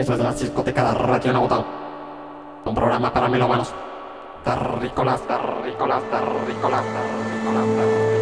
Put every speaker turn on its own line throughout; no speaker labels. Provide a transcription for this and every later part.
Eso es la discoteca Radionauta. Un programa para melómanos. Terrícolas, terrícolas, terrícolas, terrícolas, terrícolas.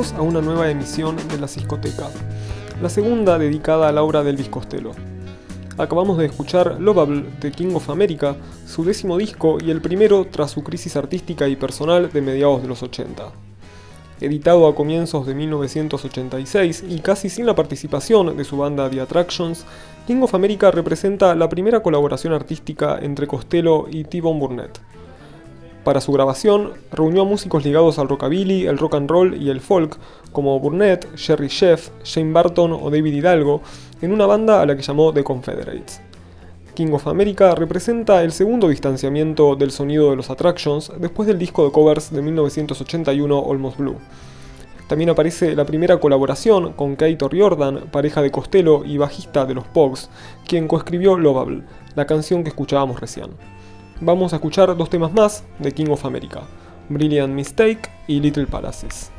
A
una nueva emisión de La Ciscoteca, la segunda dedicada a la obra de Elvis Costello. Acabamos de escuchar Lovable de King of America, su décimo disco y el primero tras su crisis artística y personal de mediados de los 80. Editado a comienzos de 1986 y casi sin la participación de su banda The Attractions, King of America representa la primera colaboración artística entre Costello y T-Bone Burnett. Para su grabación, reunió a músicos ligados al rockabilly, el rock and roll y el folk, como Burnett, Jerry Sheff, Shane Barton o David Hidalgo, en una banda a la que llamó The Confederates. King of America representa el segundo distanciamiento del sonido de los Attractions después del disco de covers de 1981 Almost Blue. También aparece la primera colaboración con Kate O'Riordan, pareja de Costello y bajista de los Pogs, quien coescribió Lovable, la canción que escuchábamos recién. Vamos a escuchar dos temas más de King of America, Brilliant Mistake y Little Palaces.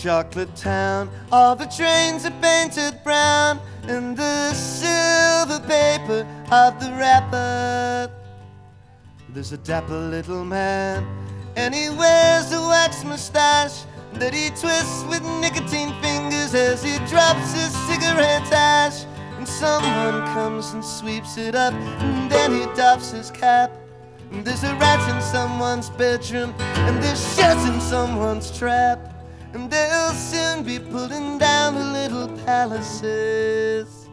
Chocolate Town. All the trains are painted brown, and the silver paper of the wrapper. There's a dapper little man, and he wears a wax mustache that he twists with nicotine fingers as he drops his cigarette ash. And someone comes and sweeps it up, and then he doffs his cap. And there's a rat in someone's bedroom, and there's shit in someone's trap. And they'll soon be pulling down the little palaces.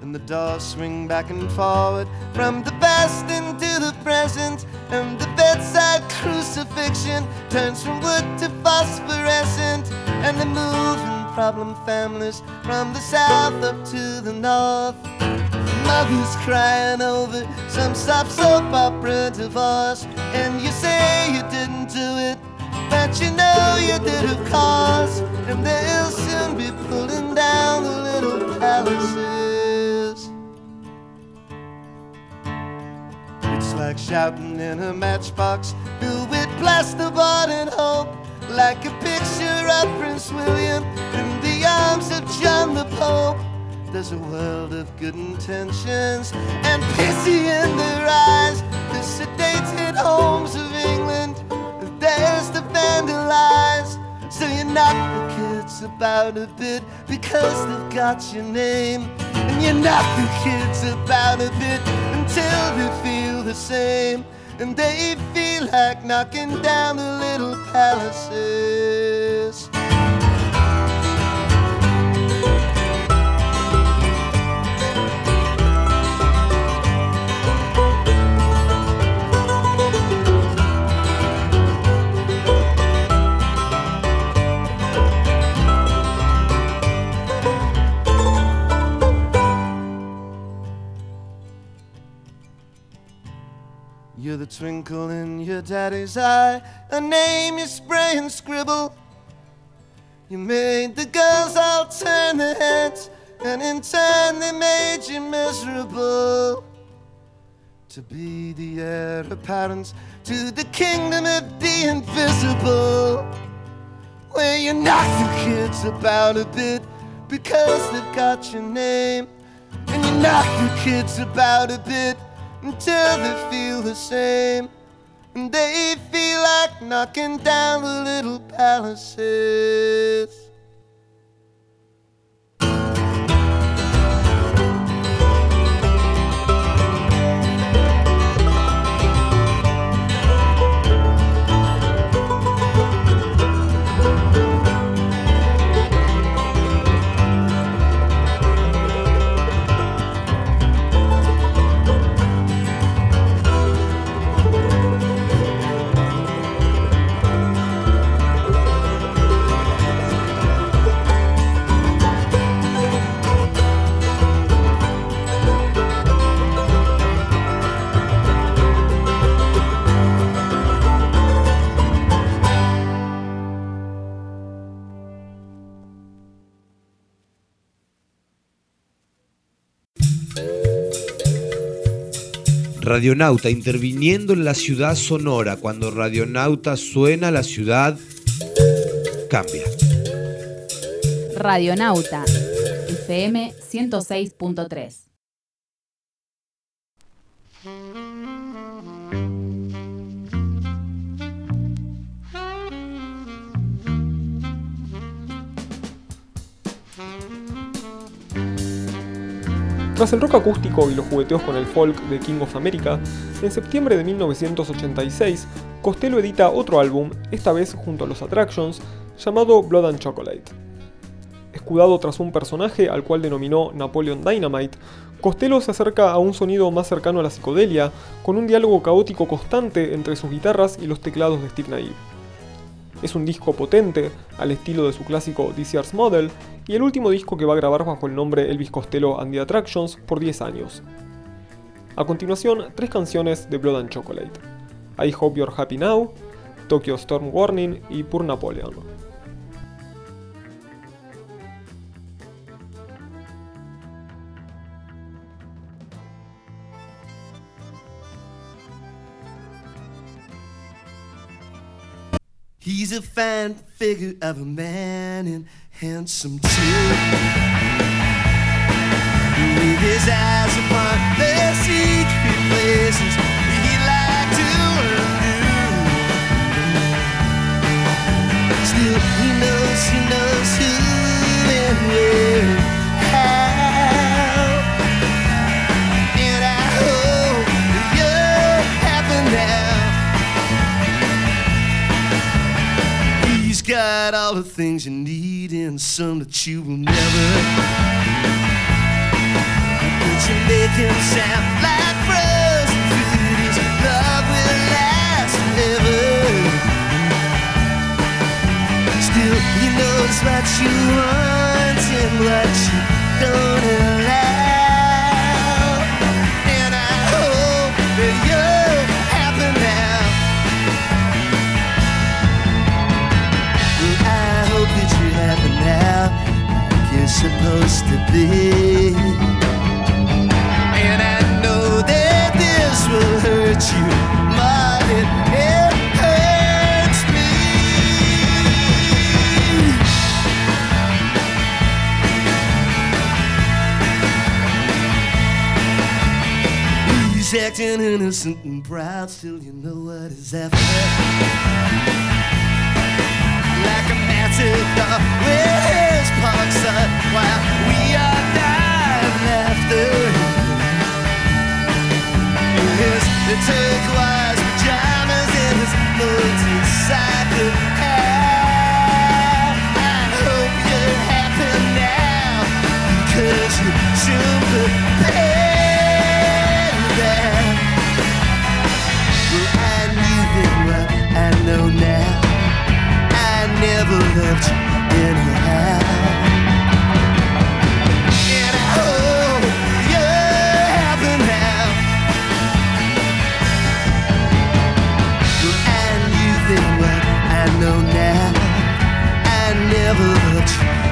And the doors swing back and forward from the past into the present. And the bedside crucifixion turns from wood to phosphorescent. And they move in problem families from the south up to the north. Mothers crying over some soft soap opera divorce. And you say you didn't do it, but you know you did, of course. And they'll soon be pulling down the little palaces. It's like shouting in a matchbox filled with plasterboard and hope. Like a picture of Prince William in the arms of John the Pope. There's a world of good intentions and pity in their eyes. The sedated homes of England, there's the vandalized. So you knock the kids about a bit because they've got your name. And you knock the kids about a bit until they feel the same. And they feel like knocking down the little palaces. You're the twinkle in your daddy's eye, a name you spray and scribble. You made the girls all turn their heads, and in turn they made you miserable. To be the heir apparent to the kingdom of the invisible. Where you knock the kids about a bit because they've got your name. And you knock the kids about a bit until they feel the same. And they feel like knocking down the little palaces.
Radionauta interviniendo en la ciudad sonora. Cuando Radionauta suena, la ciudad cambia.
Radionauta, FM 106.3.
Tras el rock acústico y los jugueteos con el folk de King of America, en septiembre de 1986, Costello edita otro álbum, esta vez junto a los Attractions, llamado Blood and Chocolate. Escudado tras un personaje al cual denominó Napoleon Dynamite, Costello se acerca a un sonido más cercano a la psicodelia, con un diálogo caótico constante entre sus guitarras y los teclados de Steve Naive. Es un disco potente, al estilo de su clásico Year's Model, y el último disco que va a grabar bajo el nombre Elvis Costello and the Attractions por 10 años. A continuación, tres canciones de Blood and Chocolate: I Hope You're Happy Now, Tokyo Storm Warning y Poor Napoleon.
He's a figure of a man handsome too. With his eyes upon the secret places he like to undo. Still, he knows, he knows who and where, got all the things you need and some that you will never. But you make him sound like frozen food. His love will last forever. Still, he knows what you want and what you don't allow. Supposed to be. And I know that this will hurt you more than it hurts me. He's acting innocent and proud, still you know what is after like a matador with his parks up while we are dying laughter. His the turquoise pajamas and his motorcycle hat. I hope you're happy now because you soon prepared that. Well, I knew then what I know now. Never loved oh, you anyhow. I you're now. What I know now. I never loved you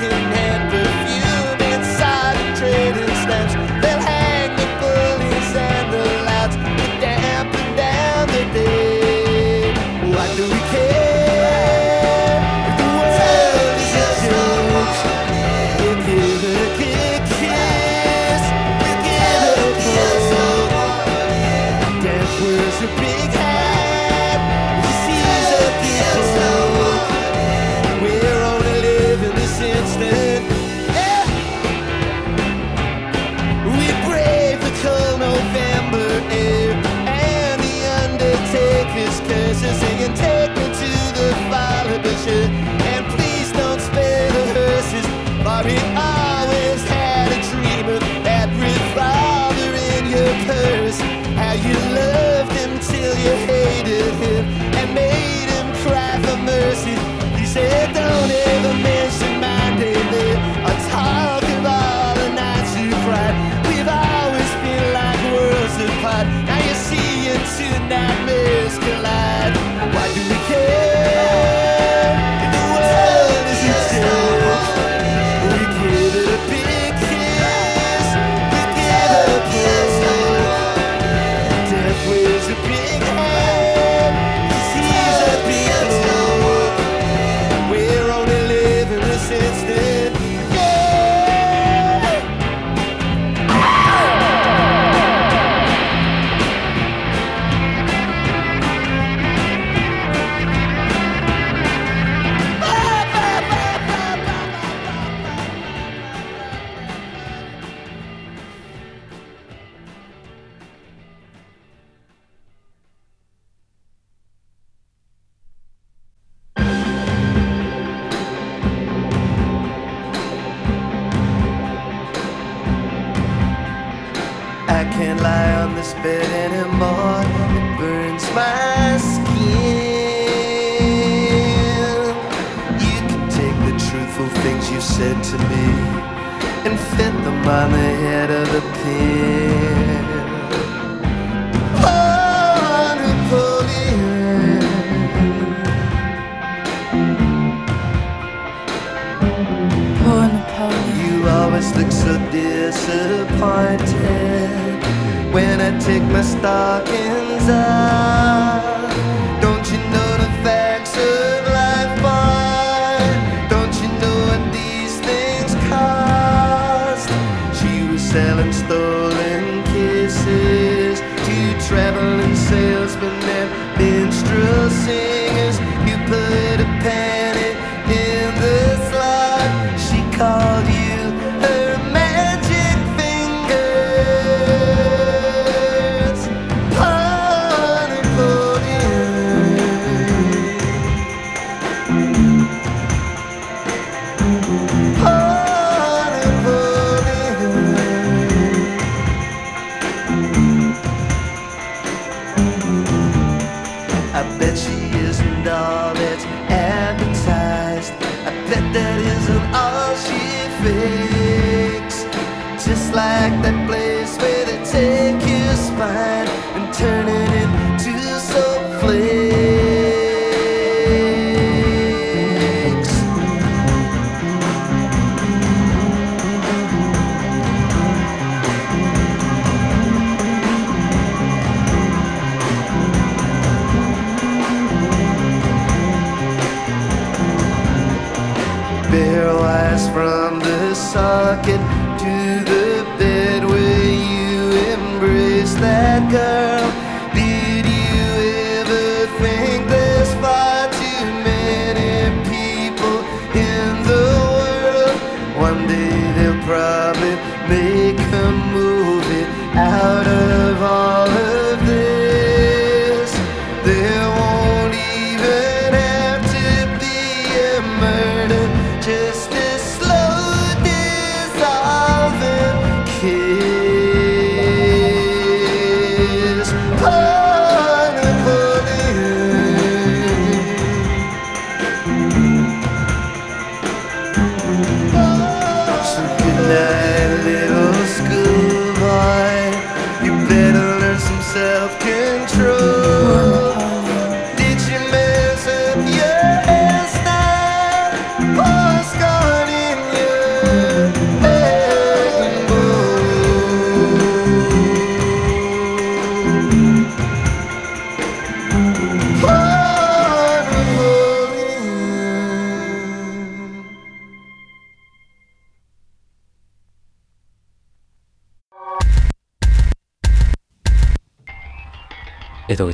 with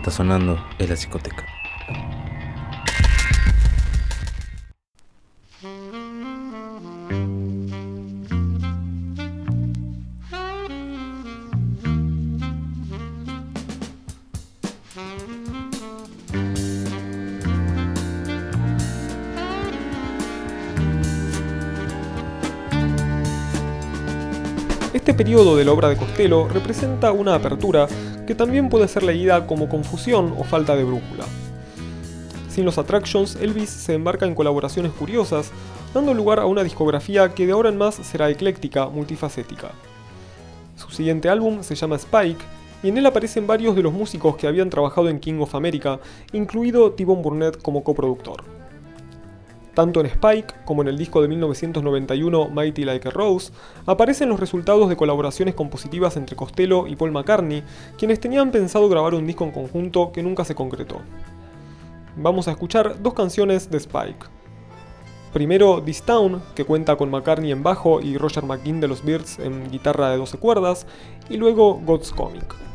está sonando es la psicoteca.
Este periodo de la obra de Costello representa una apertura que también puede ser leída como confusión o falta de brújula. Sin los Attractions, Elvis se embarca en colaboraciones curiosas, dando lugar a una discografía que de ahora en más será ecléctica, multifacética. Su siguiente álbum se llama Spike, y en él aparecen varios de los músicos que habían trabajado en King of America, incluido T-Bone Burnett como coproductor. Tanto en Spike como en el disco de 1991 Mighty Like a Rose, aparecen los resultados de colaboraciones compositivas entre Costello y Paul McCartney, quienes tenían pensado grabar un disco en conjunto que nunca se concretó. Vamos a escuchar dos canciones de Spike. Primero This Town, que cuenta con McCartney en bajo y Roger McGinn de los Beards en guitarra de 12 cuerdas, y luego God's Comic.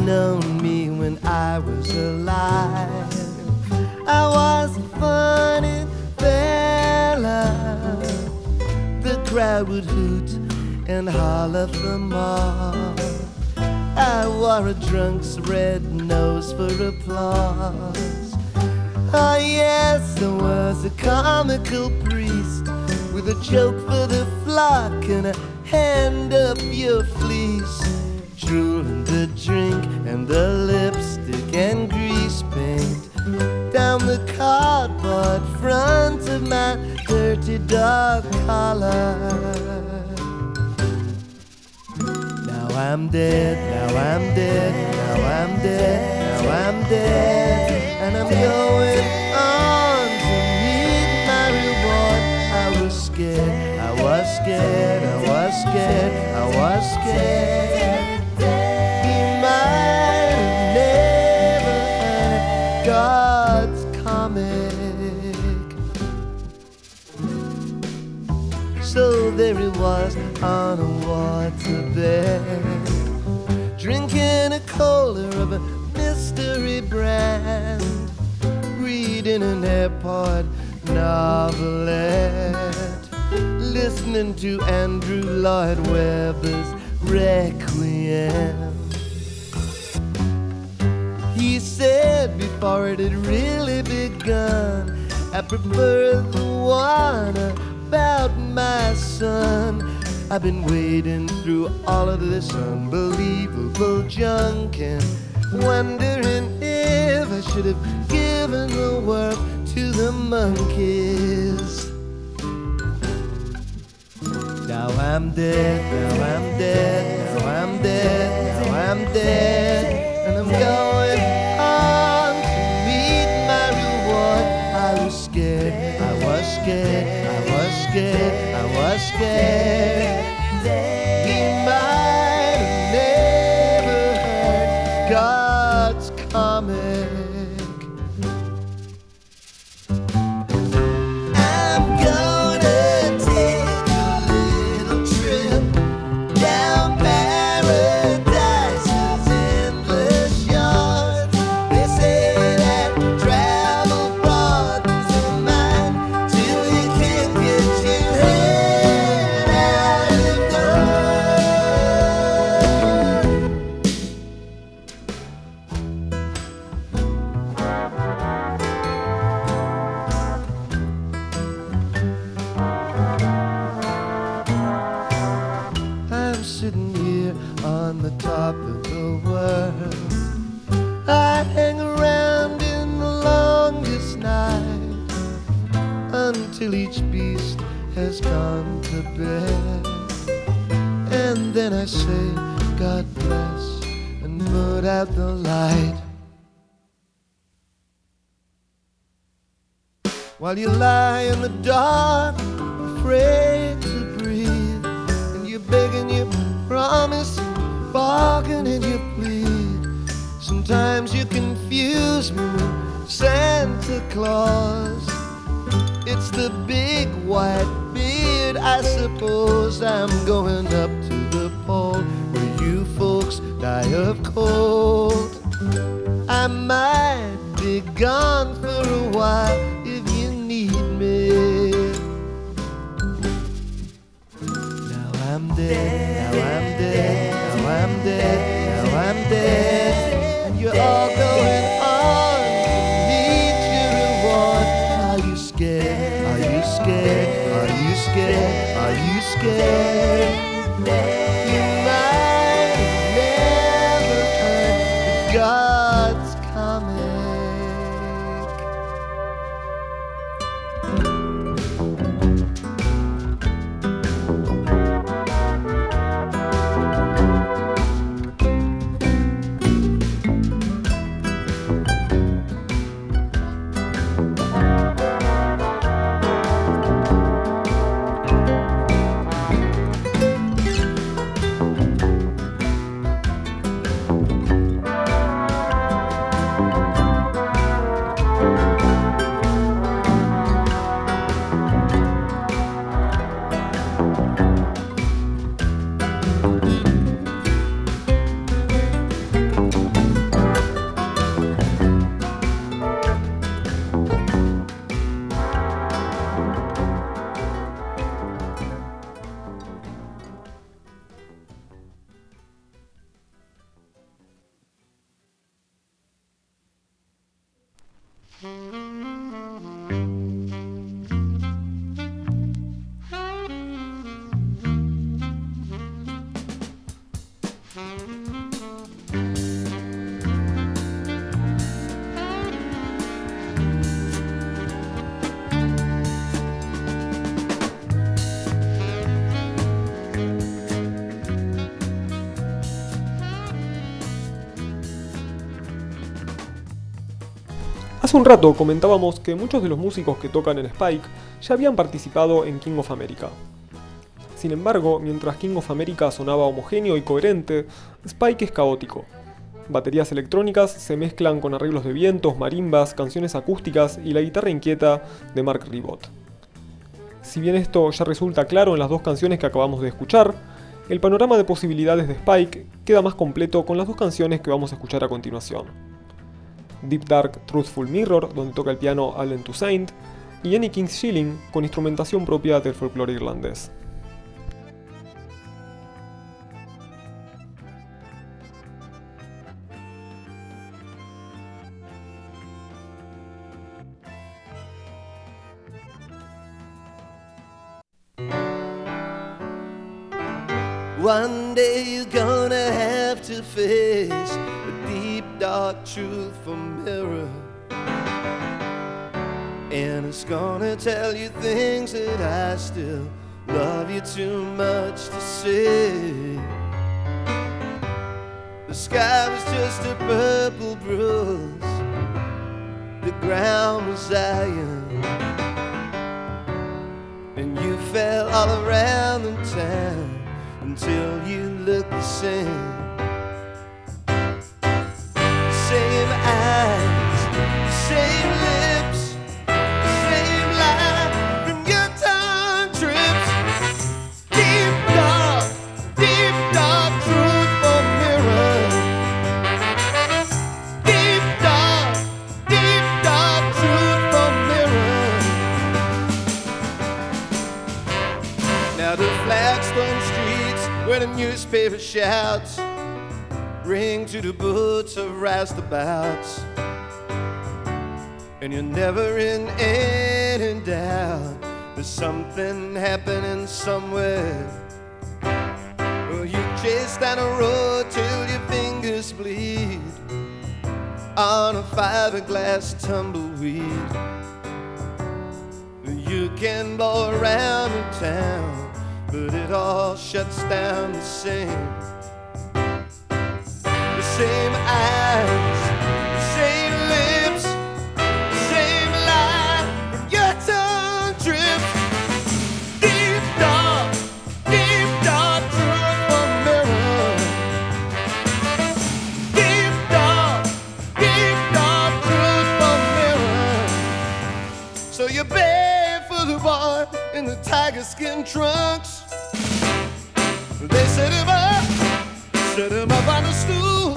Known Now I'm dead, now I'm dead, now I'm dead, now I'm dead, and I'm going on to meet my reward. I was scared, I was scared, I was scared, I was scared.
Hace un rato comentábamos que muchos de los músicos que tocan en Spike ya habían participado en King of America. Sin embargo, mientras King of America sonaba homogéneo y coherente, Spike es caótico. Baterías electrónicas se mezclan con arreglos de vientos, marimbas, canciones acústicas y la guitarra inquieta de Mark Ribot. Si bien esto ya resulta claro en las dos canciones que acabamos de escuchar, el panorama de posibilidades de Spike queda más completo con las dos canciones que vamos a escuchar a continuación. Deep Dark Truthful Mirror, donde toca el piano Allen Toussaint, y Any King's Shilling, con instrumentación propia del folclore irlandés.
Truth from mirror. And it's gonna tell you things that I still love you too much to say. The sky was just a purple bruise, the ground was iron, and you fell all around the town until you looked the. Same newspaper shouts ring to the boots of roustabouts. And you're never in any doubt there's something happening somewhere. Well, you chase down a road till your fingers bleed on a fiberglass tumbleweed. You can blow around the town, but it all shuts down the same. The same eyes, the same lips, the same lie from your tongue trips. Deep dark, deep dark truthful mirror. Deep dark, deep dark truthful mirror. So you beg for the boy in the tiger skin trunks. They set him up, set him up on a stool.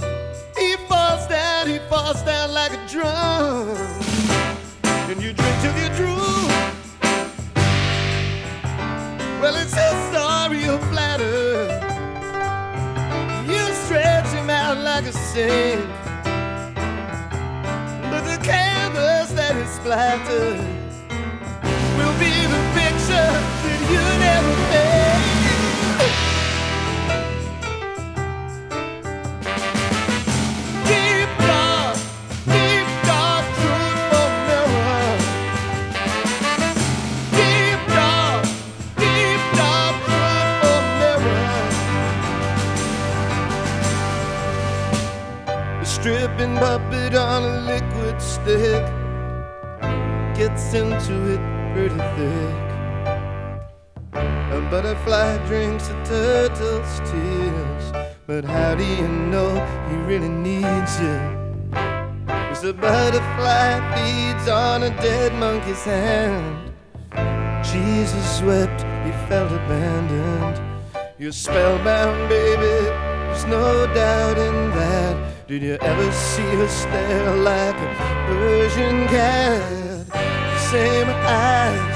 He falls down, he falls down like a drum. And you drink till you drool. Well, it's a story of flatter. You stretch him out like a sink. But the canvas that is splattered will be the picture that you never made. The stripping puppet on a liquid stick gets into it pretty thick. A butterfly drinks a turtle's tears, but how do you know he really needs you? Cause a butterfly feeds on a dead monkey's hand. Jesus wept, he felt abandoned. You're spellbound, baby, there's no doubt in that. Did you ever see her stare like a Persian cat? Same eyes,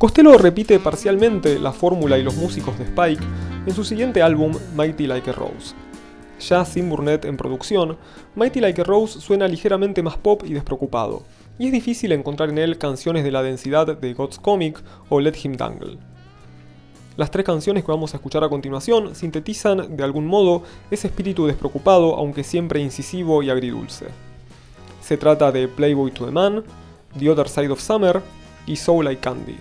Costello repite parcialmente la fórmula y los músicos de Spike en su siguiente álbum, Mighty Like a Rose. Ya sin Burnett en producción, Mighty Like a Rose suena ligeramente más pop y despreocupado, y es difícil encontrar en él canciones de la densidad de God's Comic o Let Him Dangle. Las tres canciones que vamos a escuchar a continuación sintetizan, de algún modo, ese espíritu despreocupado, aunque siempre incisivo y agridulce. Se trata de Playboy to the Man, The Other Side of Summer y Soul Like Candy.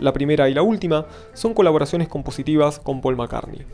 La primera y la última son colaboraciones compositivas con Paul McCartney.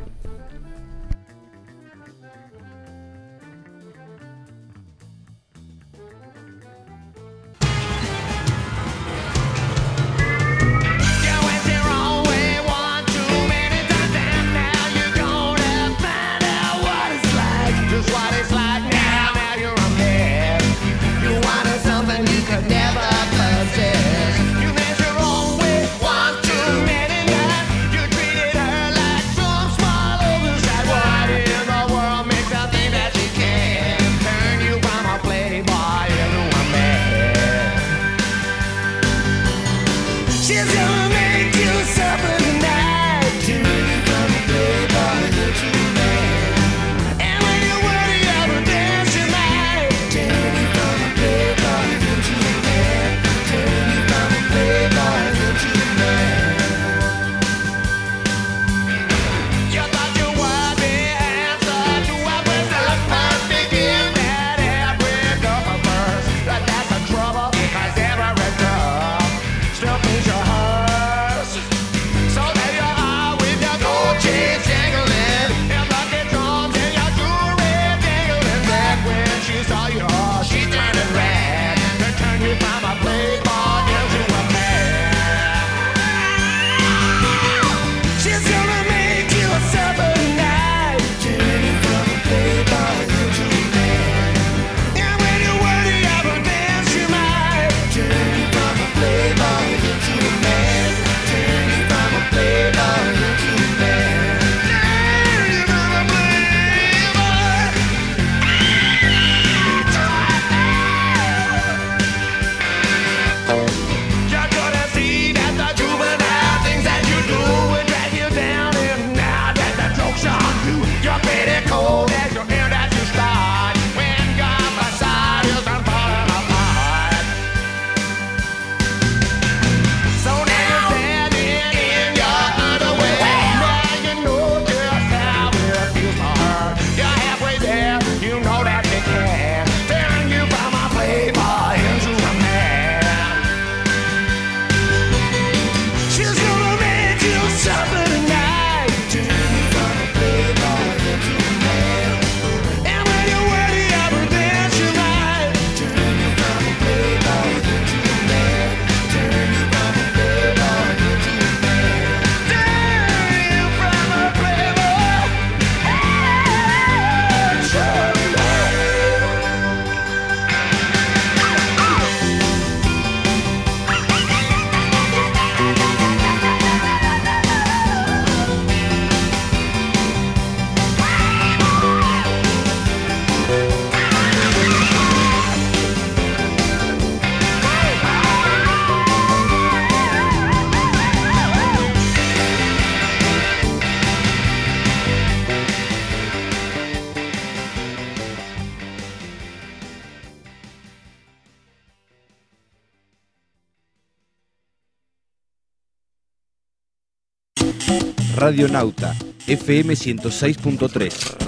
Radionauta, FM 106.3.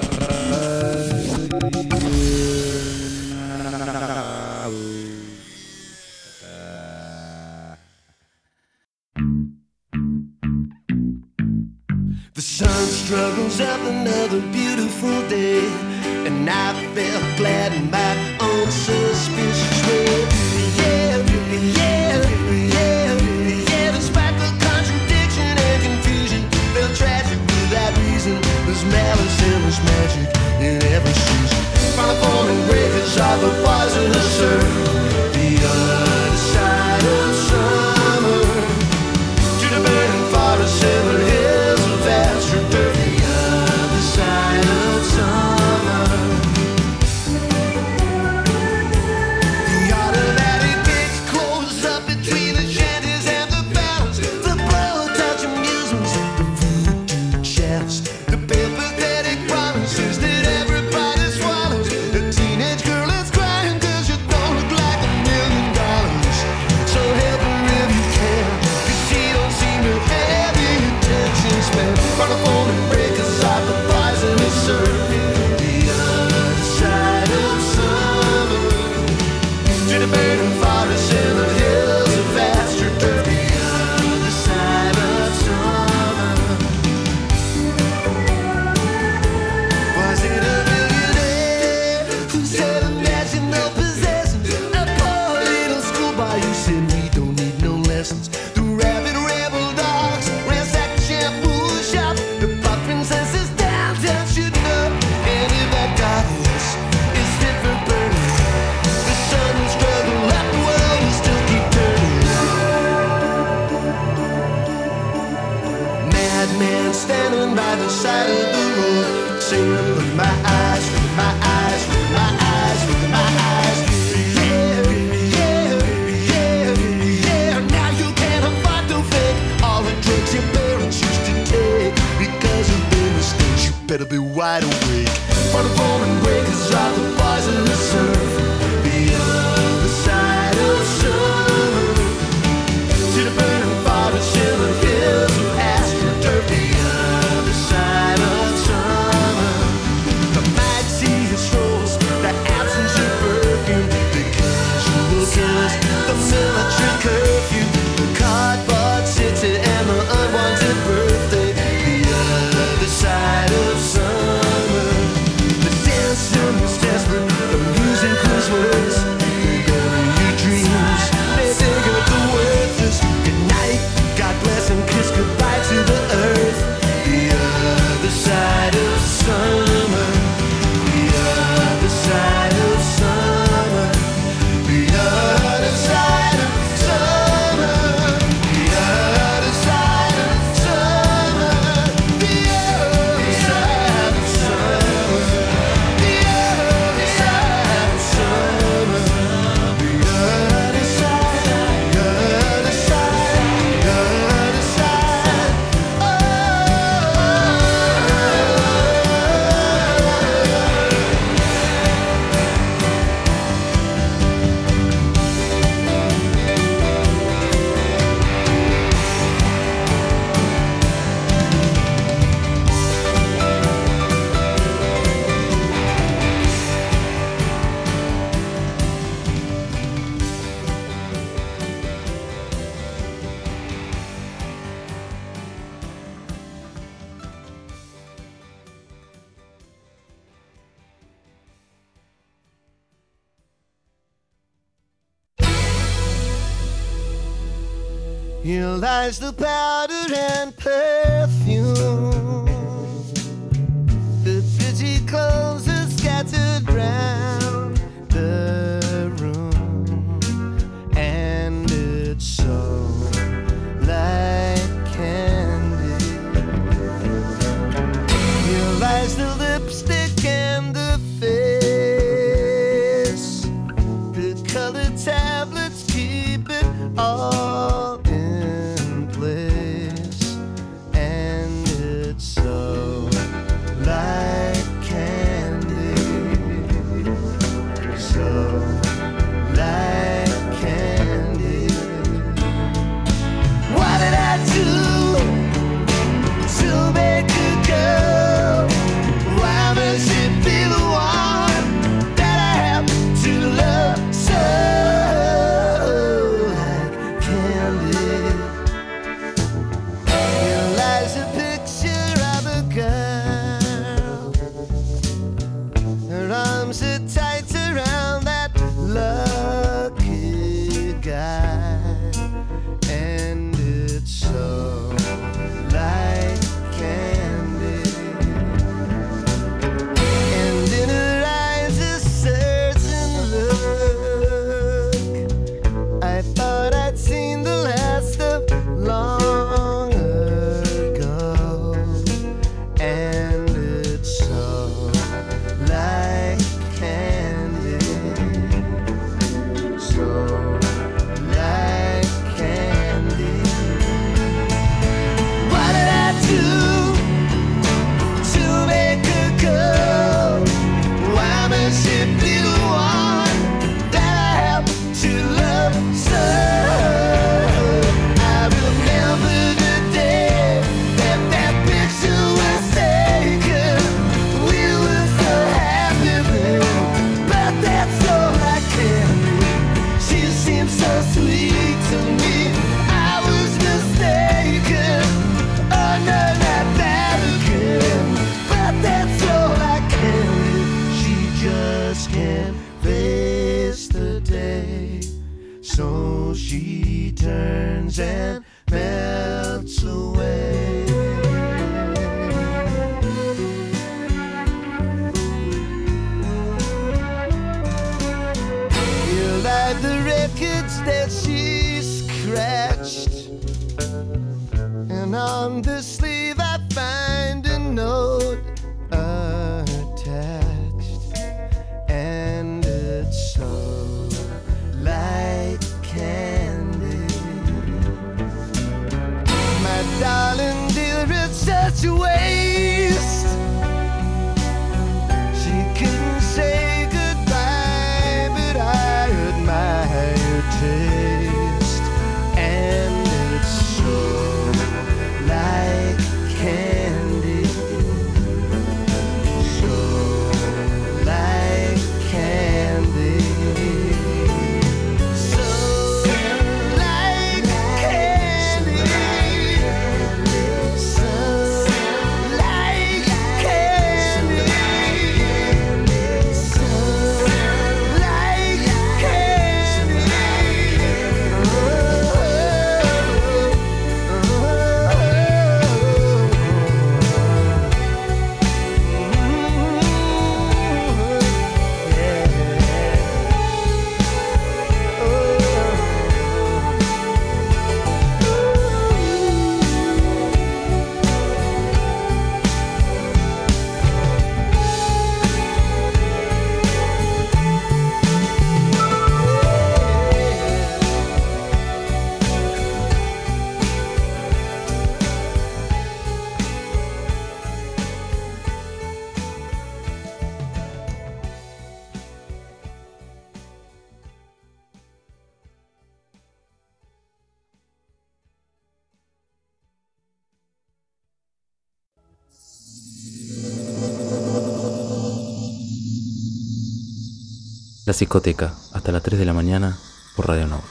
La psicoteca, hasta las 3 de la mañana por Radio Nauta.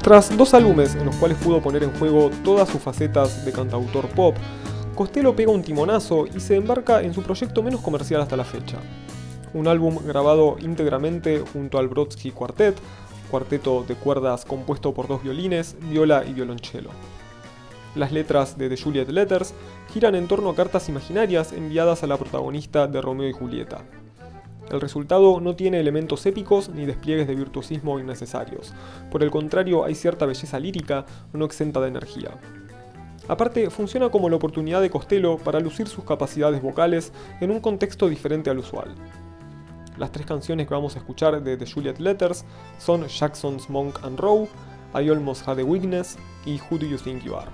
Tras dos álbumes en los cuales pudo poner en juego todas sus facetas de cantautor pop, Costello pega un timonazo y se embarca en su proyecto menos comercial hasta la fecha. Un álbum grabado íntegramente junto al Brodsky Quartet, cuarteto de cuerdas compuesto por dos violines, viola y violonchelo. Las letras de The Juliet Letters giran en torno a cartas imaginarias enviadas a la protagonista de Romeo y Julieta. El resultado no tiene elementos épicos ni despliegues de virtuosismo innecesarios. Por el contrario, hay cierta belleza lírica, no exenta de energía. Aparte, funciona como la oportunidad de Costello para lucir sus capacidades vocales en un contexto diferente al usual. Las tres canciones que vamos a escuchar de The Juliet Letters son Jackson's Monk and Row, I Almost Had a Weakness y
Who Do You Think You Are.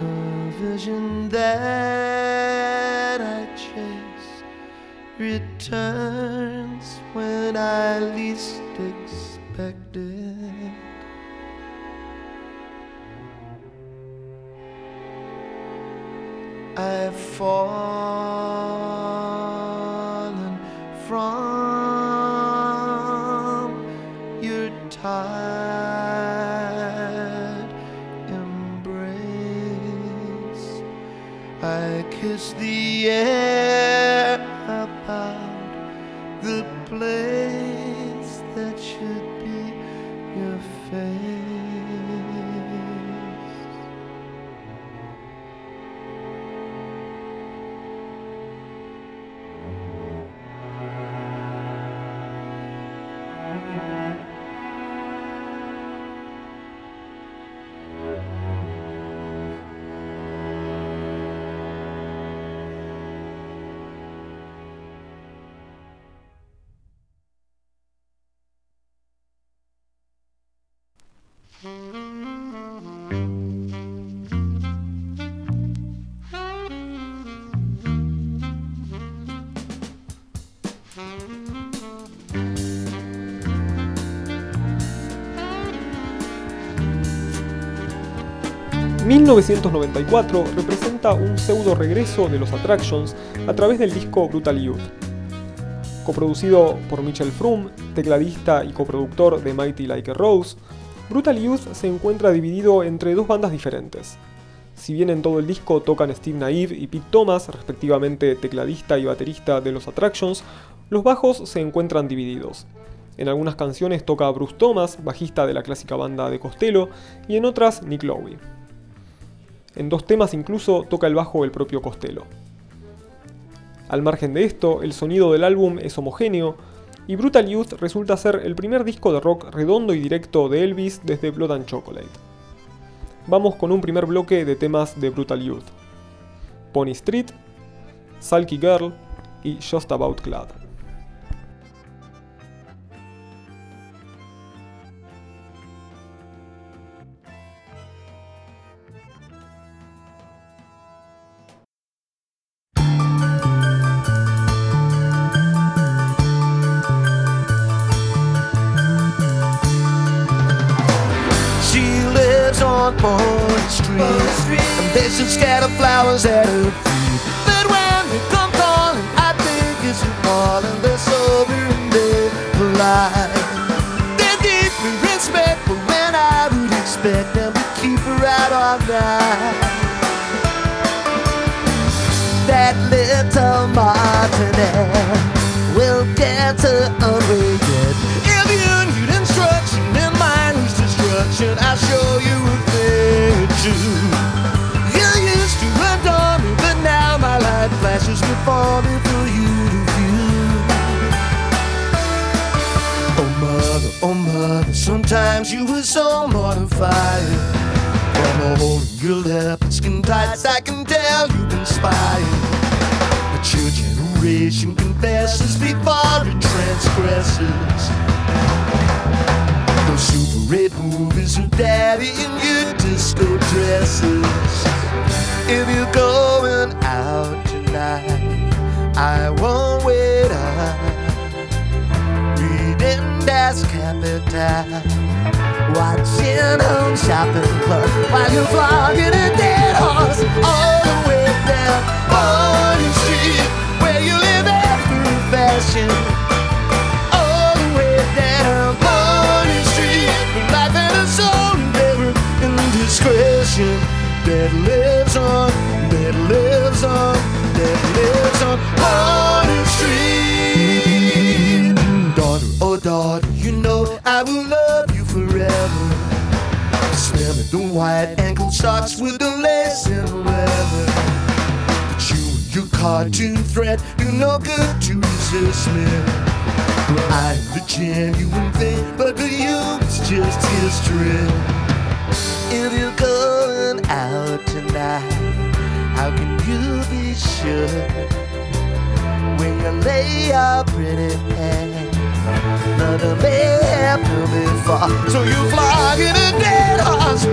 The vision that I chase returns when I least expect
1994 representa un pseudo regreso de los Attractions a través del disco Brutal Youth. Coproducido por Mitchell Froom, tecladista y coproductor de Mighty Like a Rose, Brutal Youth se encuentra dividido entre dos bandas diferentes. Si bien en todo el disco tocan Steve Naive y Pete Thomas, respectivamente tecladista y baterista de los Attractions, los bajos se encuentran divididos. En algunas canciones toca Bruce Thomas, bajista de la clásica banda de Costello, y en otras Nick Lowe. En dos temas incluso toca el bajo el propio Costello. Al margen de esto, el sonido del álbum es homogéneo, y Brutal Youth resulta ser el primer disco de rock redondo y directo de Elvis desde Blood and Chocolate. Vamos con un primer bloque de temas de Brutal Youth. Pony Street, Sulky Girl y Just About Glad.
Lives on Port Street. And there's some scattered flowers at her feet. But when they come calling, I think it's you calling. They're sober and they're polite. They're deeply but when I would expect them to keep her out all night. That little martinet will get her unrated. If you need instruction in mindless destruction, I'll show me for you to view. Oh mother, oh mother, sometimes you were so mortified. From holding your leopard skin tights, I can tell you've been spying. But your generation confesses before it transgresses. Those super 8 movies of daddy in your disco dresses. If you're going out tonight, I won't wait up. Reading Das Kapital. Watching home shopping club while you're flogging a dead horse all the way down Pony Street where you live after fashion. All the way down Street life and a soul never indiscretion Pony Street. Daughter, oh daughter, you know I will love you forever. Slim the white ankle socks with the lace and leather. But you your cartoon threat do no good to resist me. I'm the genuine thing, but for you it's just history. If you're going out tonight, how can you be sure? When you lay your pretty head, nothing may happen before. So you flogging a dead horse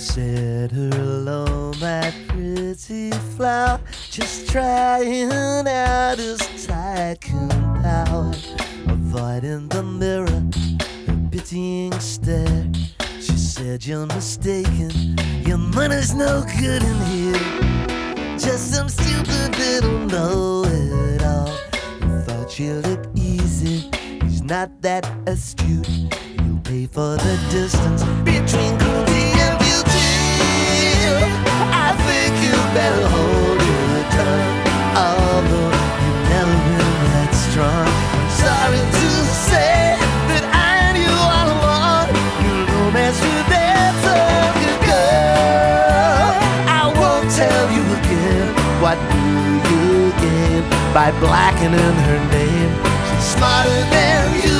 said her alone, my pretty flower, just trying out his tycoon power, avoiding the mirror, the pitying stare. She said, You're mistaken, your money's no good in here, just some stupid little know it all. You thought you looked easy, he's not that astute. You'll pay for the distance between better hold your tongue. Although you've never been that strong. I'm sorry to say that I knew all along your romance would. I won't tell you again what do you gain by blackening her name. She's smarter than you.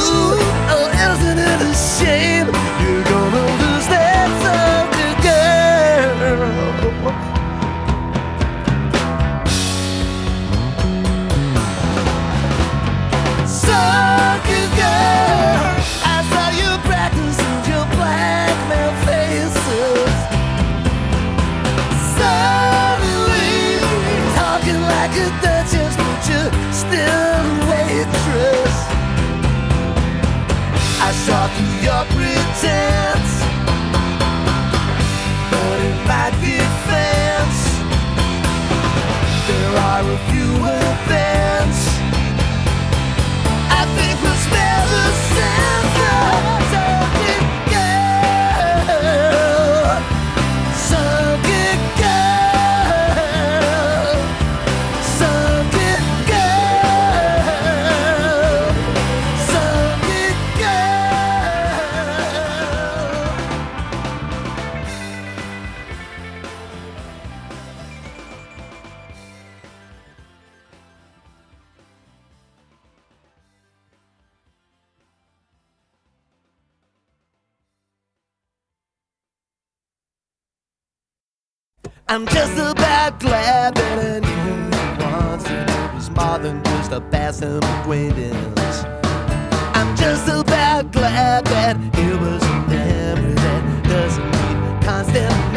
suck. the passing acquaintance. I'm just about glad that it was a memory that doesn't need constant.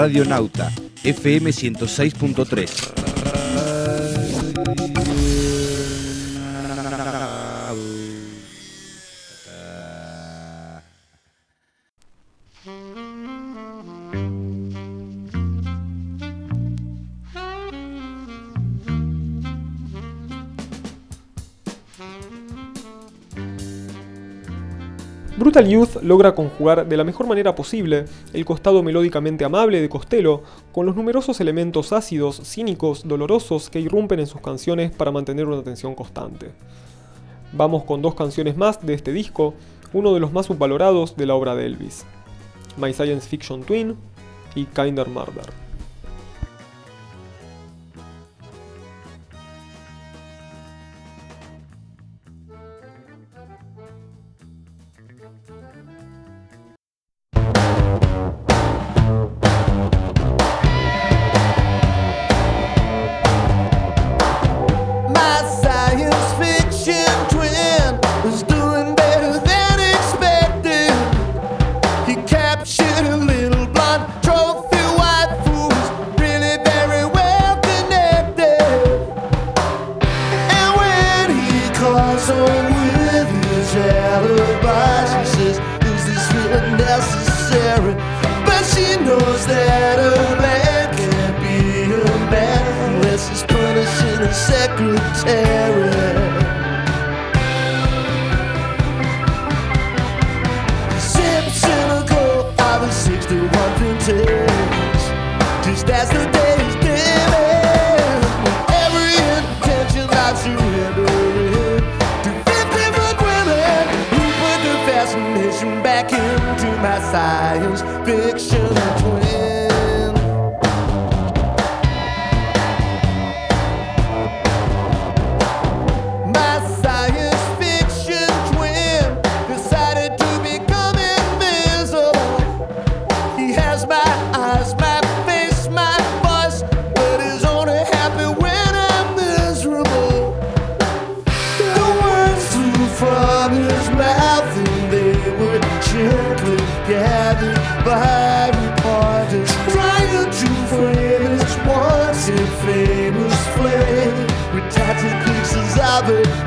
Radio
Nauta, FM 106.3.
Youth logra conjugar de la mejor manera posible el costado melódicamente amable de Costello con los numerosos elementos ácidos, cínicos, dolorosos que irrumpen en sus canciones para mantener una atención constante. Vamos con dos canciones más de este disco, uno de los más subvalorados de la obra de Elvis, My Science Fiction Twin y Kinder Murder. tearing.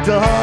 dark.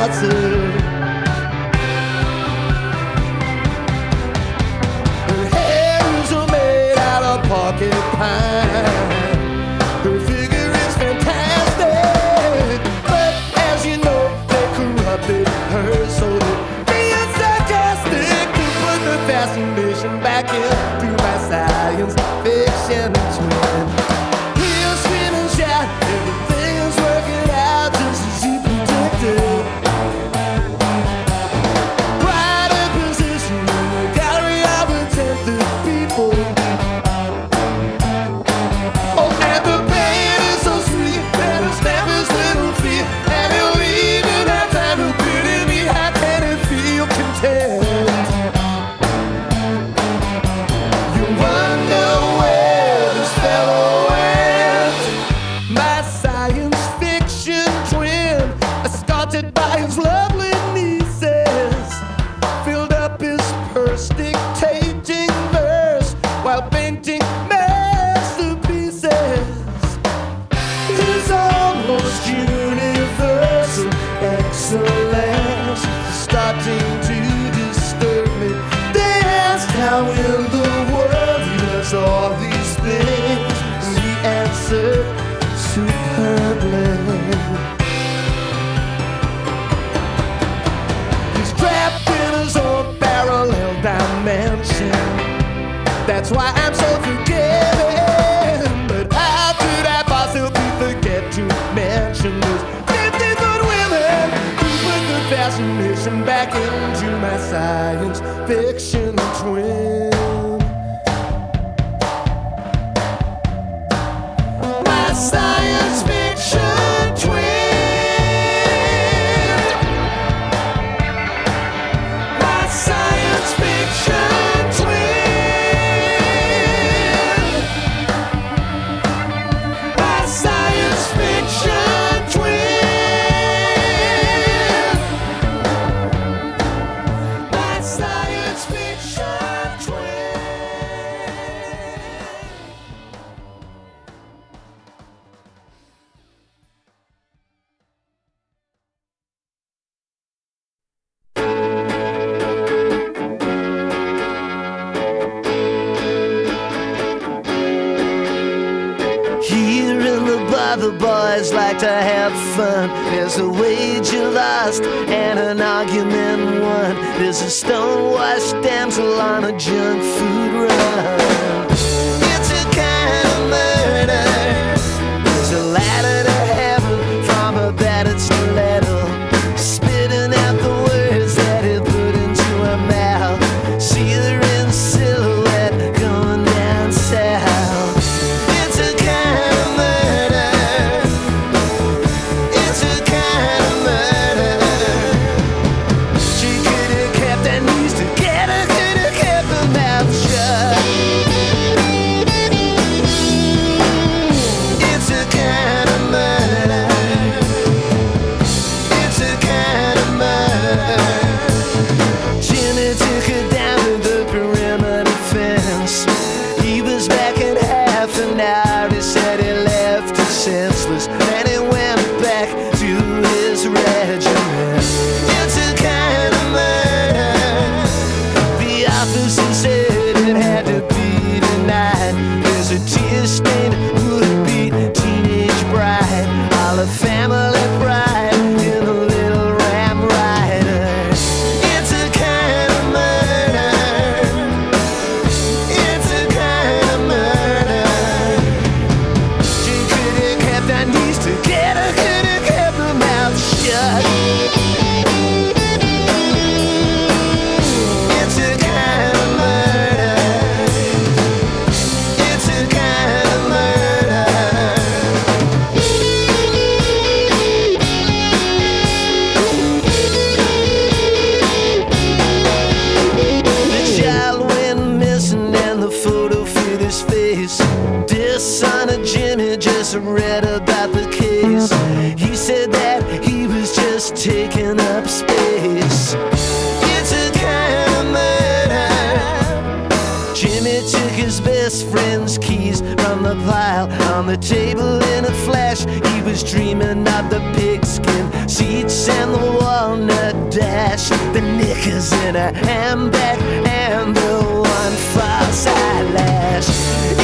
Friend's keys from the pile on the table in a flash. He was dreaming of the pigskin seats and the walnut dash, the knickers in a handbag, and the one false eyelash.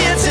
It's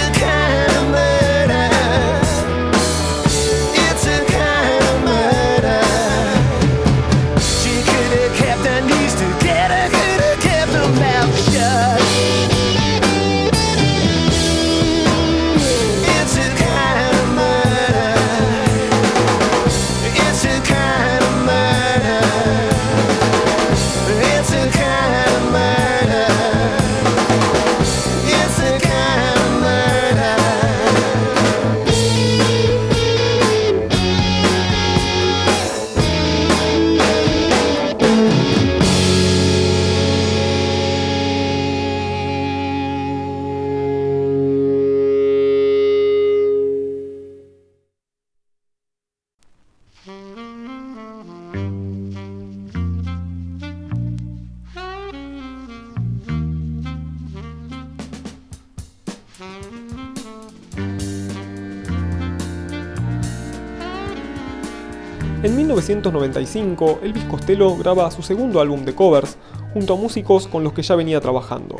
1995, Elvis Costello graba su segundo álbum de covers junto a músicos con los que ya venía trabajando.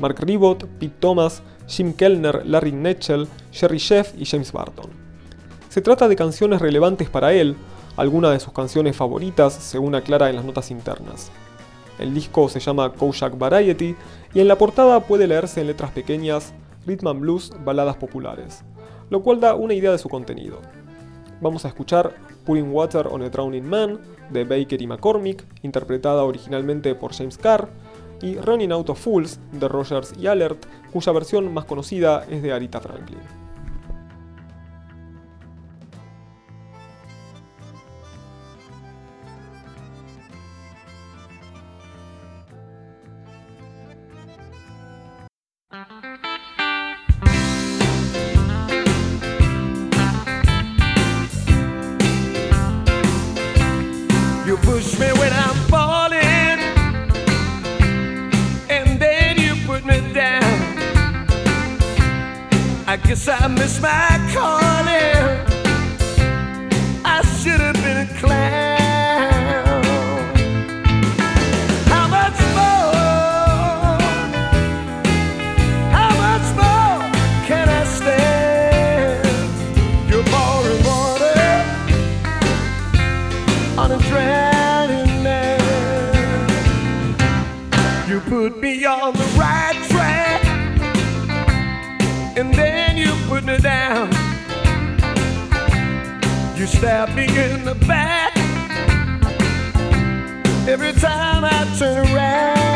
Mark Ribot, Pete Thomas, Jim Kellner, Larry Netchell, Jerry Sheff y James Barton. Se trata de canciones relevantes para él, algunas de sus canciones favoritas según aclara en las notas internas. El disco se llama Kojak Variety y en la portada puede leerse en letras pequeñas Rhythm and Blues Baladas Populares, lo cual da una idea de su contenido. Vamos a escuchar Pouring Water on a Drowning Man de Baker y McCormick, interpretada originalmente por James Carr, y Running Out of Fools de Rogers y Alert, cuya versión más conocida es de Aretha Franklin.
you push me when I'm falling, and then you put me down. I guess I miss my call. You stab me in the back every time I turn around.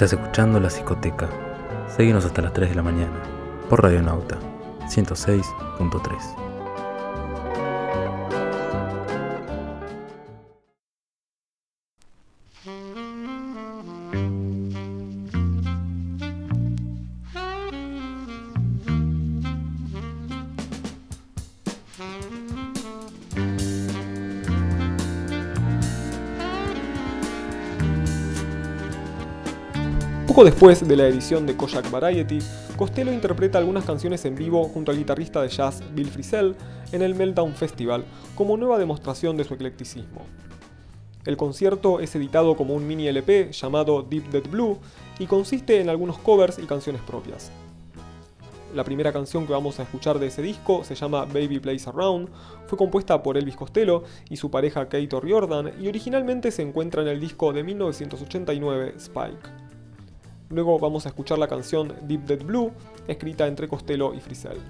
Estás escuchando La Psicoteca. Seguimos hasta las 3 de la mañana por Radio Nauta 106.3.
Después de la edición de Kojak Variety, Costello interpreta algunas canciones en vivo junto al guitarrista de jazz Bill Frisell en el Meltdown Festival como nueva demostración de su eclecticismo. El concierto es editado como un mini LP llamado Deep Dead Blue y consiste en algunos covers y canciones propias. La primera canción que vamos a escuchar de ese disco se llama Baby Plays Around, fue compuesta por Elvis Costello y su pareja Kate O'Riordan y originalmente se encuentra en el disco de 1989 Spike. Luego vamos a escuchar la canción Deep Dead Blue, escrita entre Costello y Frisell.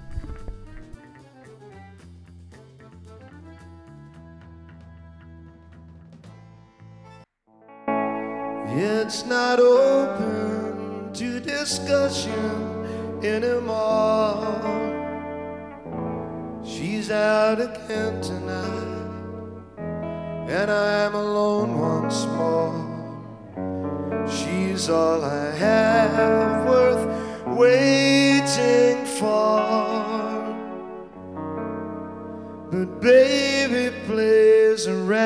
It's not open to discussion anymore. She's out again tonight, and I'm alone once more. She's all I have worth waiting for. But baby plays around.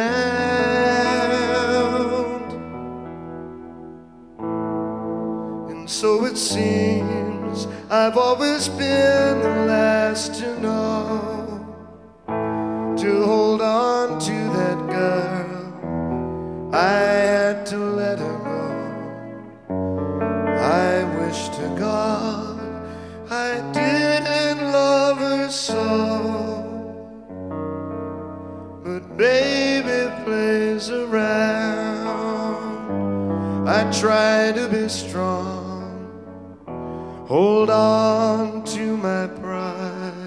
And so it seems I've always been the last to know to hold on to that girl. I had to God I didn't love her so. But baby plays around. I try to be strong, hold on to my pride.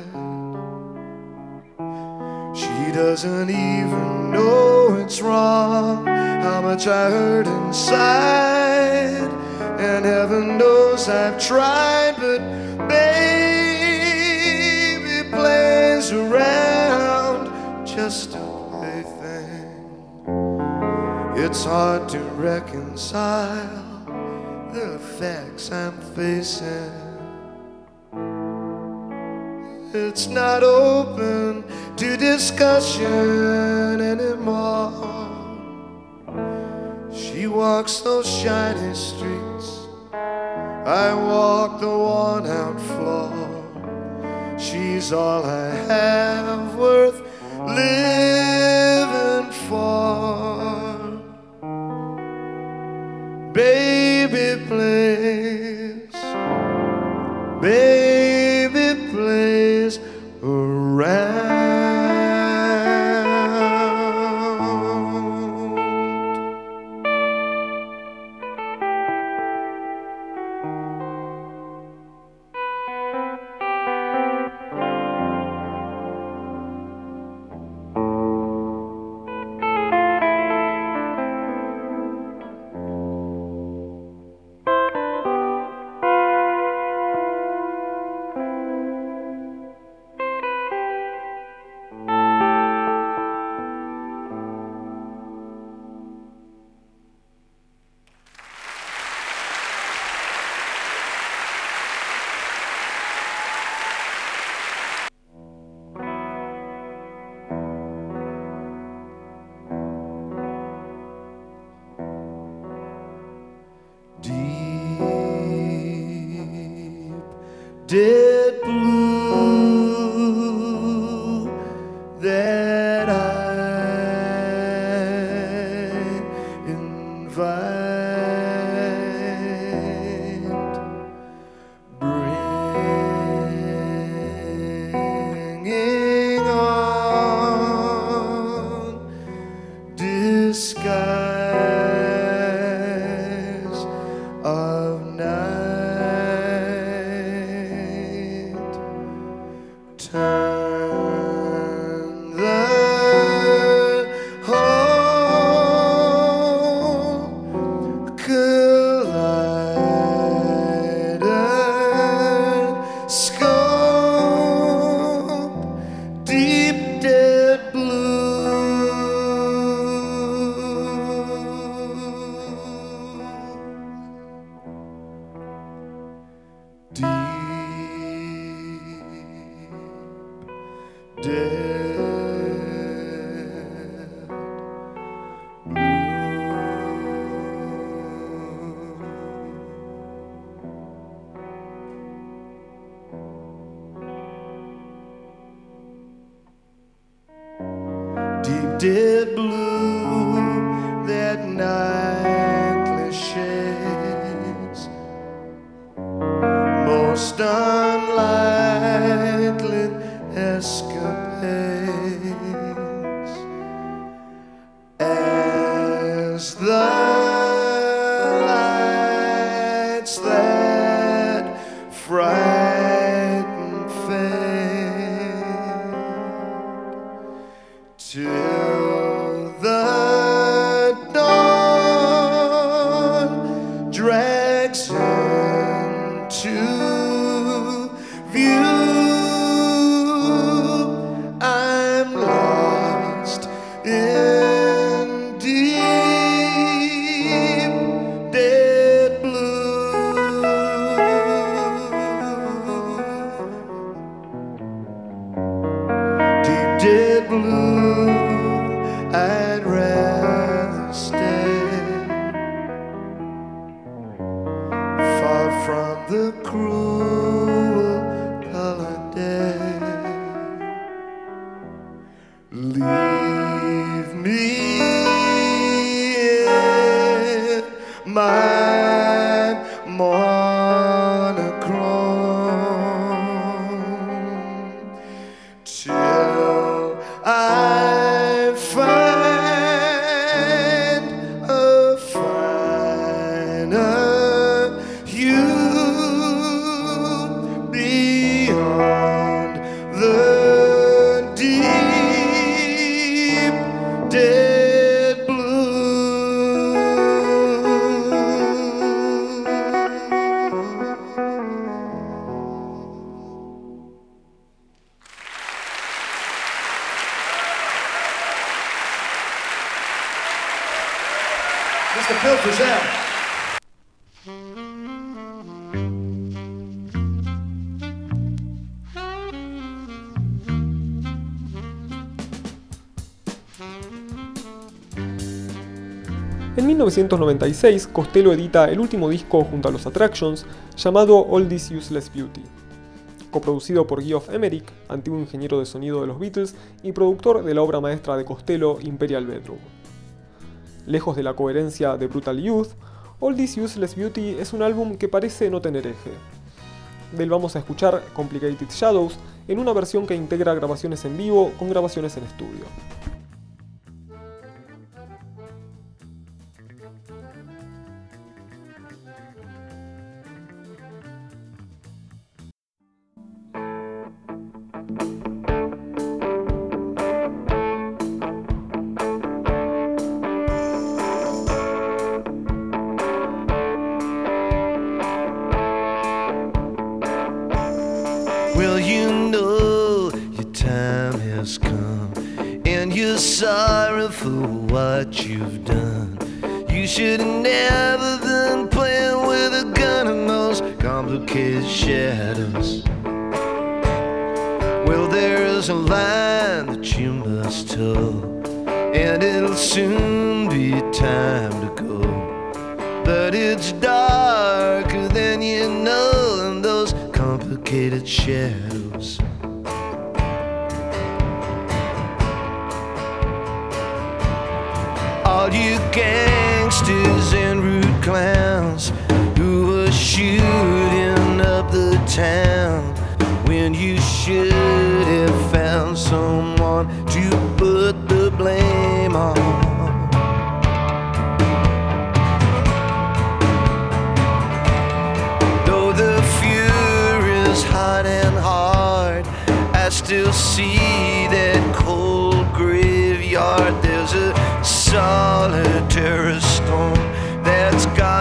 She doesn't even know it's wrong, how much I hurt inside. And heaven knows I've tried, but baby plays around just a plaything. It's hard to reconcile the facts I'm facing. It's not open to discussion anymore. She walks those shiny streets. I walk the worn out floor. She's all I have worth living for. Baby please. baby
1996, Costello edita el último disco junto a los Attractions, llamado All This Useless Beauty, coproducido por Geoff Emerick, antiguo ingeniero de sonido de los Beatles y productor de la obra maestra de Costello, Imperial Bedroom. Lejos de la coherencia de Brutal Youth, All This Useless Beauty es un álbum que parece no tener eje. Del vamos a escuchar Complicated Shadows en una versión que integra grabaciones en vivo con grabaciones en estudio.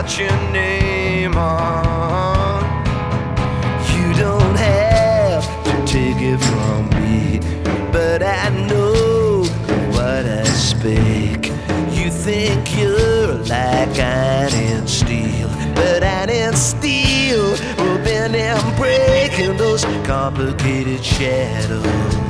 got your name on. You don't have to take it from me, but I know what I speak. You think you're like iron steel, but iron steel will bend and break in those complicated shadows.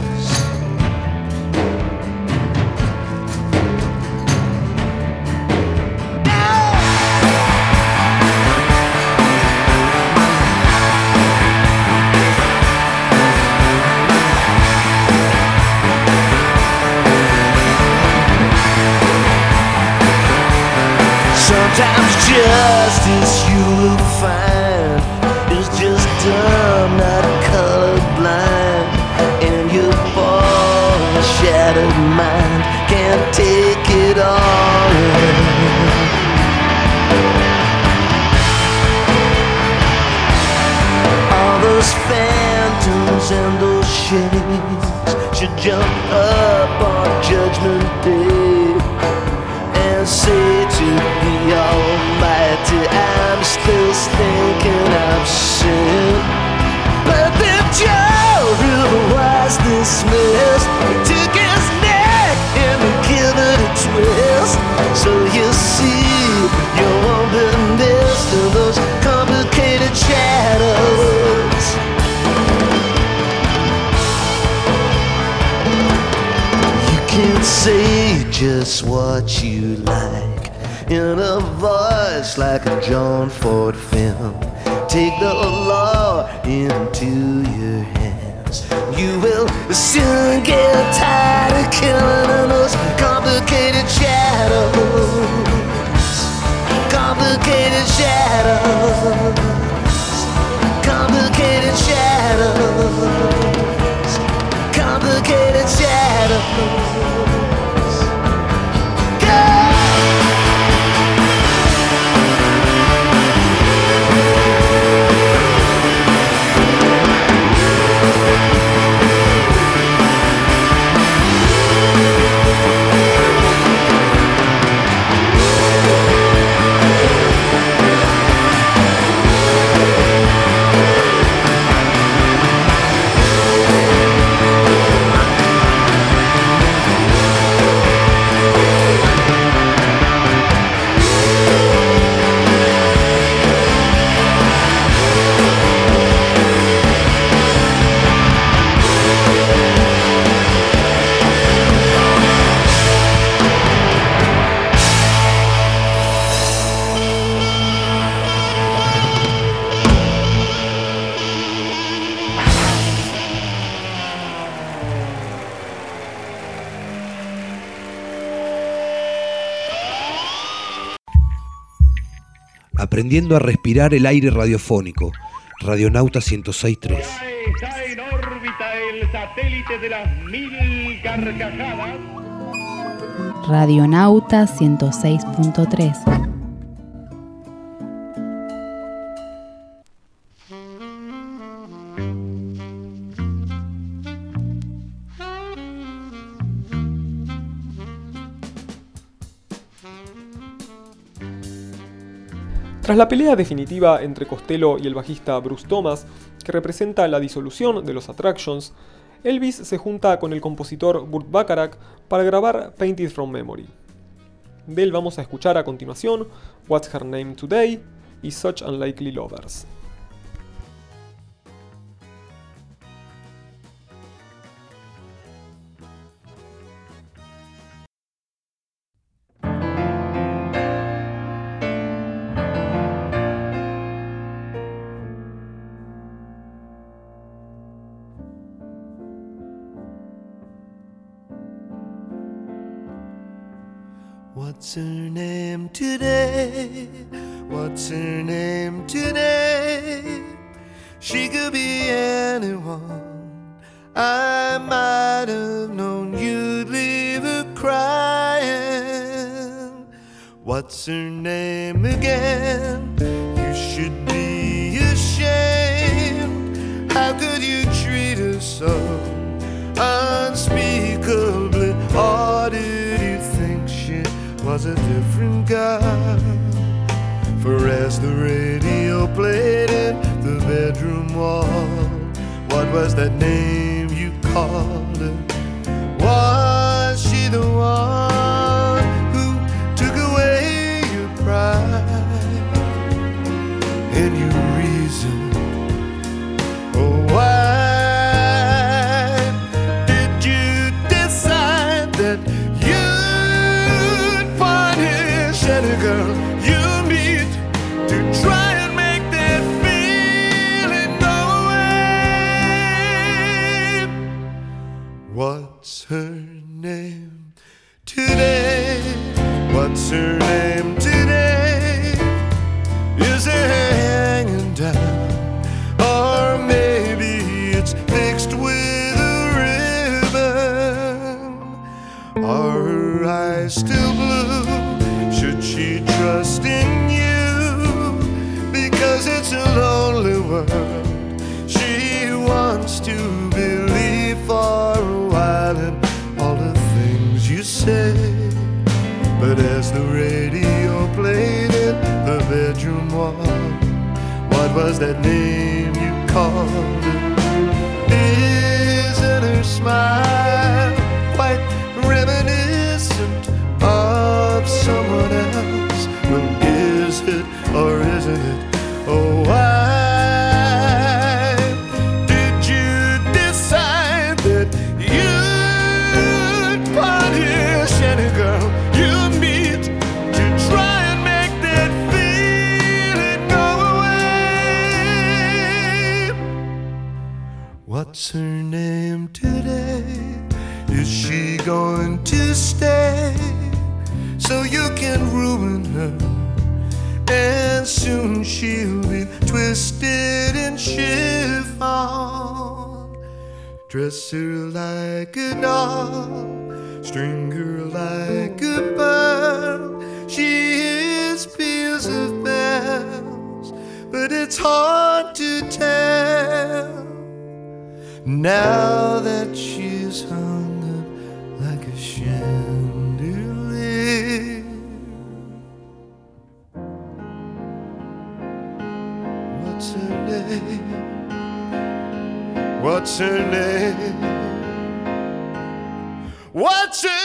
yeah. just what you like in a voice like a John Ford film. Take the law into your hands. You will soon get tired of killing the most complicated shadows. Complicated shadows. Complicated shadows.
aprendiendo a respirar el aire radiofónico. Radionauta 106.3.
Está en órbita el satélite de las mil carcajadas.
Radionauta 106.3.
Tras la pelea definitiva entre Costello y el bajista Bruce Thomas, que representa la disolución de los Attractions, Elvis se junta con el compositor Burt Bacharach para grabar Painted from Memory. De él vamos a escuchar a continuación What's Her Name Today y Such Unlikely Lovers.
What's her name today? What's her name today? She could be anyone. I might have known you'd leave her crying. What's her name again? You should be ashamed. How could you treat her so unspeakably? Was a different guy. For as the radio played in the bedroom wall, what was that name you called her? Was she the one What's was that name you called? Isn't her smile going to stay so you can ruin her? And soon she'll be twisted in chiffon. Dress her like a doll, string her like a pearl. She is peals of bells, but it's hard to tell now that she's hung chandelier. What's her name? What's her name? What's her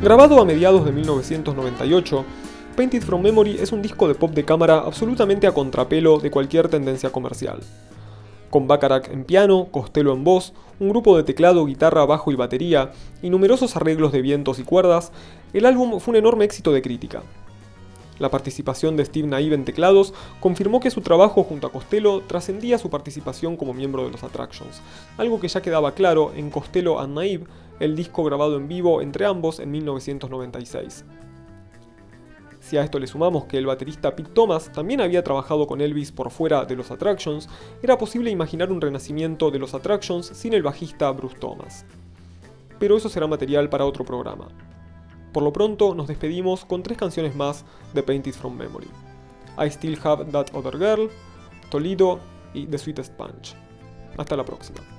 Grabado a mediados de 1998, Painted from Memory es un disco de pop de cámara absolutamente a contrapelo de cualquier tendencia comercial. Con Bacharach en piano, Costello en voz, un grupo de teclado, guitarra, bajo y batería, y numerosos arreglos de vientos y cuerdas, el álbum fue un enorme éxito de crítica. La participación de Steve Naive en teclados confirmó que su trabajo junto a Costello trascendía su participación como miembro de los Attractions, algo que ya quedaba claro en Costello and Naive, el disco grabado en vivo entre ambos en 1996. Si a esto le sumamos que el baterista Pete Thomas también había trabajado con Elvis por fuera de los Attractions, era posible imaginar un renacimiento de los Attractions sin el bajista Bruce Thomas. Pero eso será material para otro programa. Por lo pronto nos despedimos con tres canciones más de Painted from Memory. I Still Have That Other Girl, Toledo y The Sweetest Punch. Hasta la próxima.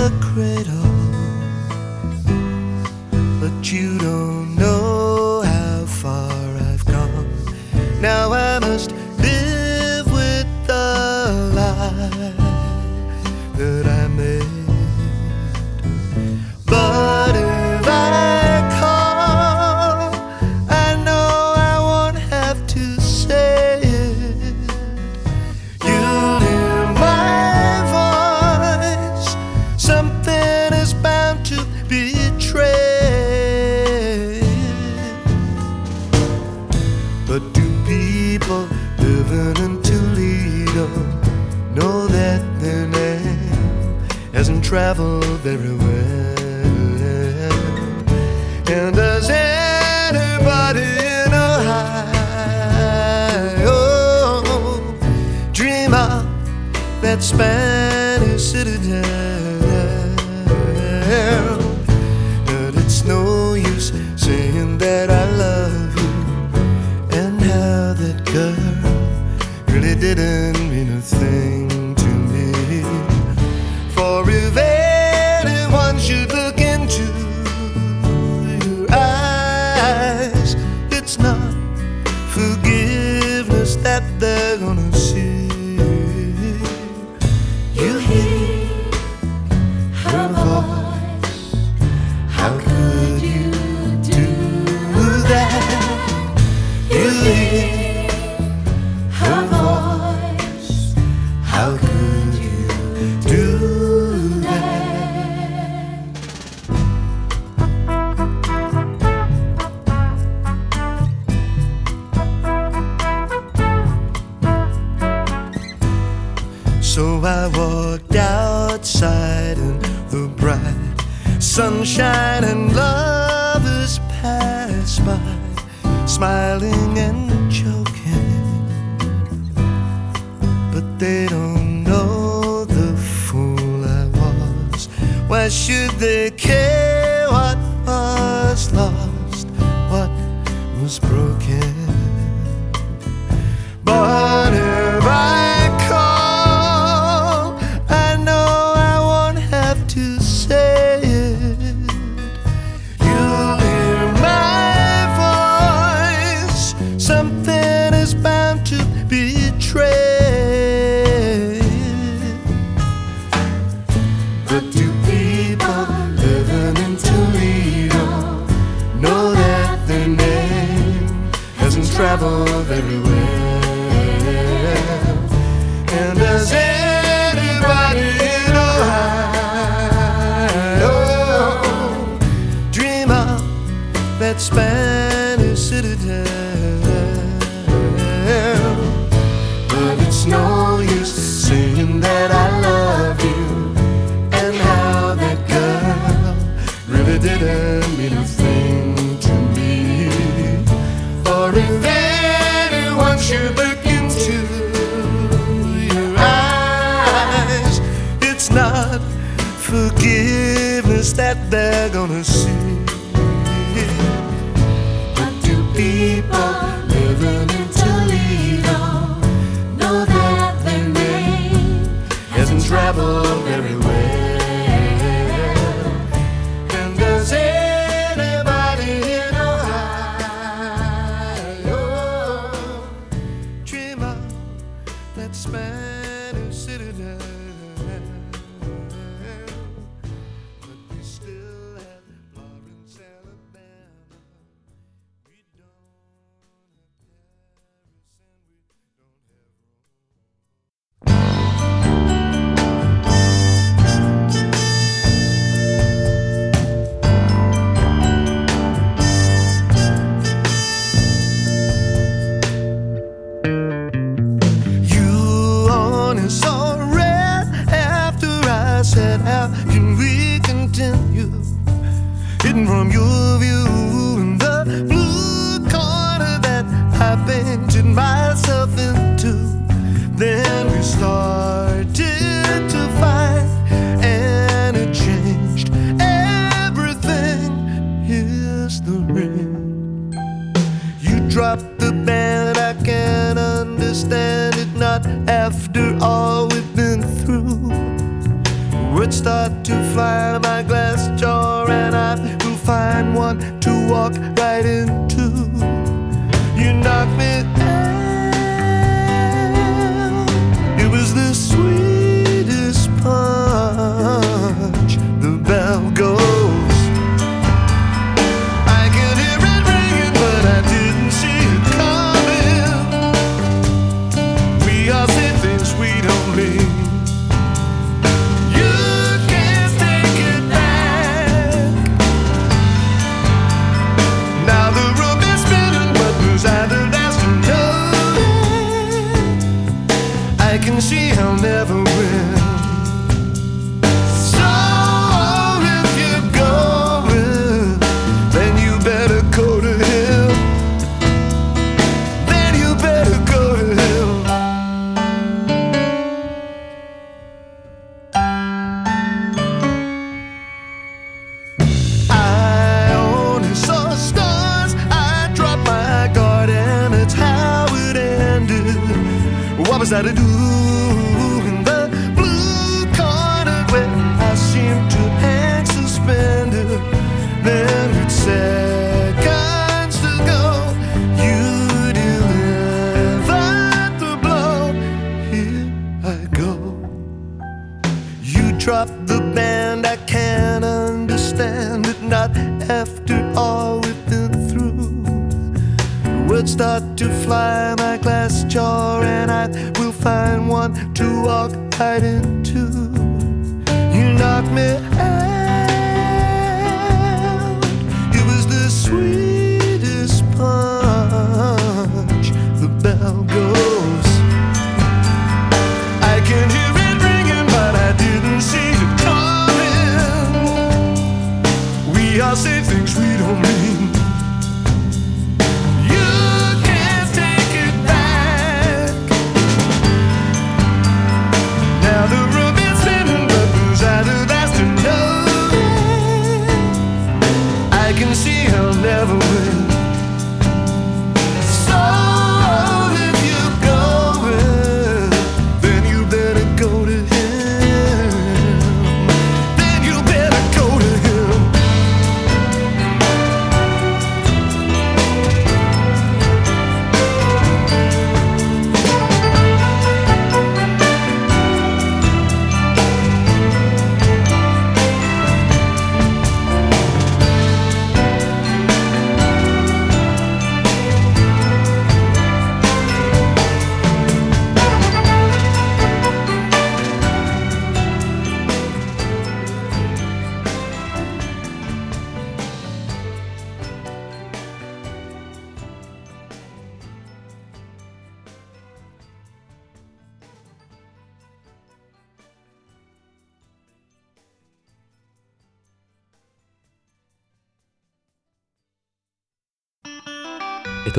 The cradle. But you don't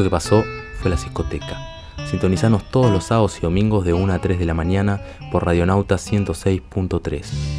Esto que pasó fue la discoteca. Sintonizanos todos los sábados y domingos de 1 a 3 de la mañana por Radionauta 106.3.